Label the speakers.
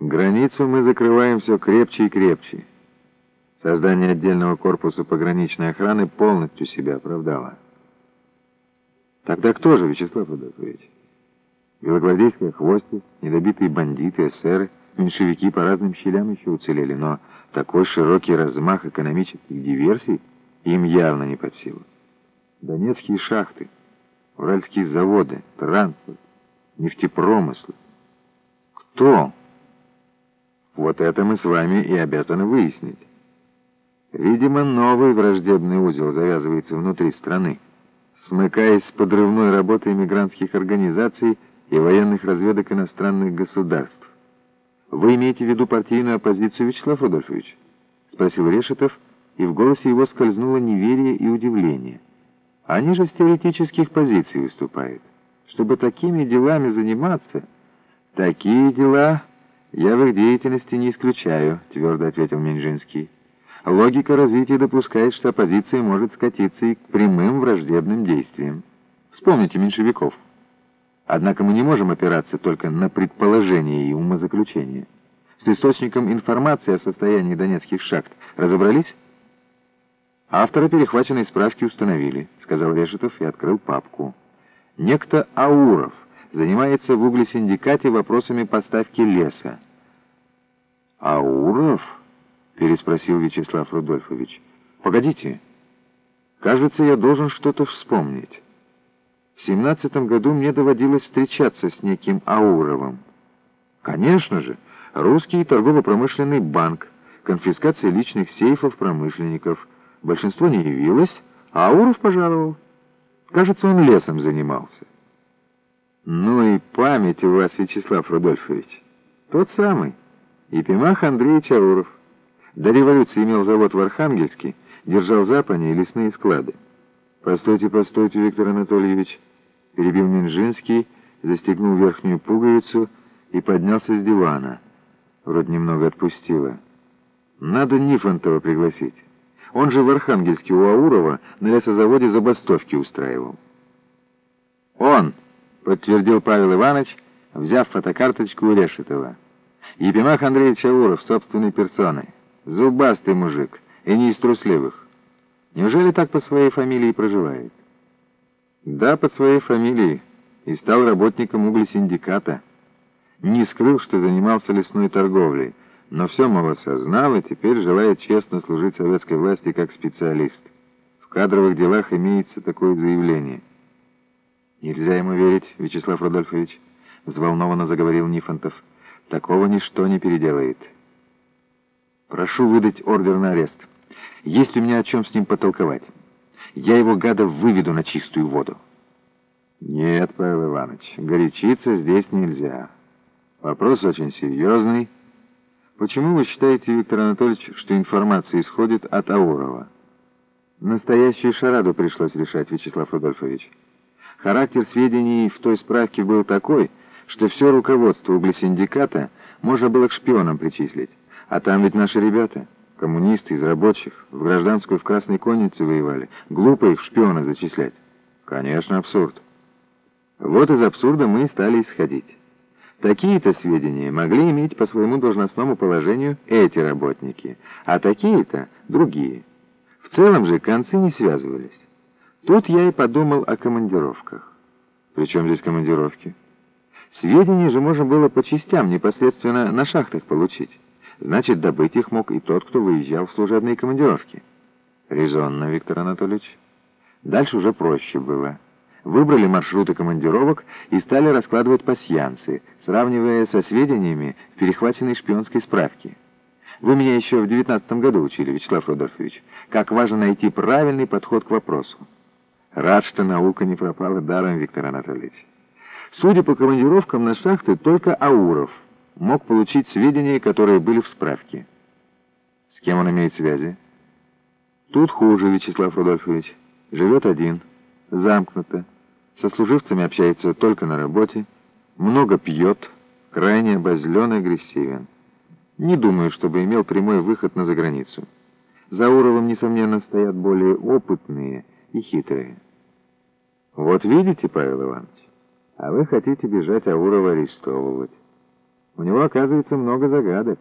Speaker 1: Границу мы закрываем все крепче и крепче. Создание отдельного корпуса пограничной охраны полностью себя оправдало. Тогда кто же, Вячеслав Рудольфович? Белогвардейская хвости, недобитые бандиты, эсеры, меньшевики по разным щелям еще уцелели, но такой широкий размах экономических диверсий им явно не под силу. Донецкие шахты, уральские заводы, транспорт, нефтепромыслы. Кто? Вот это мы с вами и обязаны выяснить. Видимо, новый враждебный узел завязывается внутри страны, смыкаясь с подрывной работой мигрантских организаций и военных разведок иностранных государств. «Вы имеете в виду партийную оппозицию, Вячеслав Рудольфович?» — спросил Решетов, и в голосе его скользнуло неверие и удивление. «Они же с теоретических позиций выступают. Чтобы такими делами заниматься...» «Такие дела я в их деятельности не исключаю», — твердо ответил Минжинский. «Логика развития допускает, что оппозиция может скатиться и к прямым враждебным действиям. Вспомните меньшевиков». Однако мы не можем опираться только на предположения и умозаключения. С источником информации о состоянии донецких шахт разобрались? Автора перехваченной справки установили, сказал Решетов и открыл папку. Некто Ауров занимается в углесиндикате вопросами поставки леса. «Ауров?» — переспросил Вячеслав Рудольфович. «Погодите. Кажется, я должен что-то вспомнить». В семнадцатом году мне доводилось встречаться с неким Ауровым. Конечно же, русский торгово-промышленный банк, конфискация личных сейфов промышленников. Большинство не явилось, а Ауров пожаловал. Кажется, он лесом занимался. Ну и память у вас, Вячеслав Рудольфович. Тот самый. Епимах Андреевич Ауров. До революции имел завод в Архангельске, держал запани и лесные склады. «Постойте, постойте, Виктор Анатольевич», — перебил Минжинский, застегнул верхнюю пуговицу и поднялся с дивана. Вроде немного отпустило. «Надо Нифонтова пригласить. Он же в Архангельске у Аурова на лесозаводе забастовки устраивал». «Он!» — подтвердил Павел Иванович, взяв фотокарточку у Решетова. «Епимах Андреевич Ауров собственной персоной. Зубастый мужик и не из трусливых». Неужели так по своей фамилии проживает? Да, под своей фамилией. И стал работником углесиндиката. Не скрыл, что занимался лесной торговлей, но все малосознал и теперь желает честно служить советской власти как специалист. В кадровых делах имеется такое заявление. «Нельзя ему верить, Вячеслав Рудольфович», — взволнованно заговорил Нифонтов. «Такого ничто не переделает. Прошу выдать ордер на арест». Есть у меня о чем с ним потолковать. Я его, гада, выведу на чистую воду. Нет, Павел Иванович, горячиться здесь нельзя. Вопрос очень серьезный. Почему вы считаете, Виктор Анатольевич, что информация исходит от Аурова? Настоящую шараду пришлось решать, Вячеслав Рудольфович. Характер сведений в той справке был такой, что все руководство углесиндиката можно было к шпионам причислить. А там ведь наши ребята... Коммунисты из рабочих в гражданскую в Красной Коннице воевали. Глупо их в шпионы зачислять. Конечно, абсурд. Вот из абсурда мы и стали исходить. Такие-то сведения могли иметь по своему должностному положению эти работники, а такие-то — другие. В целом же концы не связывались. Тут я и подумал о командировках. Причем здесь командировки? Сведения же можно было по частям непосредственно на шахтах получить. Значит, добыть их мог и тот, кто выезжал в служебные командировки. Резонно, Виктор Анатольевич. Дальше уже проще было. Выбрали маршруты командировок и стали раскладывать пасьянцы, сравнивая со сведениями в перехваченной шпионской справке. Вы меня еще в девятнадцатом году учили, Вячеслав Рудольфович, как важно найти правильный подход к вопросу. Рад, что наука не пропала даром, Виктор Анатольевич. Судя по командировкам на шахты, только Ауров — мог получить сведения, которые были в справке. С кем он имеет связи? Тут хуже, Вячеслав Рудольфович. Живет один, замкнуто, со служивцами общается только на работе, много пьет, крайне обозлен и агрессивен. Не думаю, чтобы имел прямой выход на заграницу. За Уровым, несомненно, стоят более опытные и хитрые. Вот видите, Павел Иванович, а вы хотите бежать Аурова арестовывать. У него, оказывается, много загадок.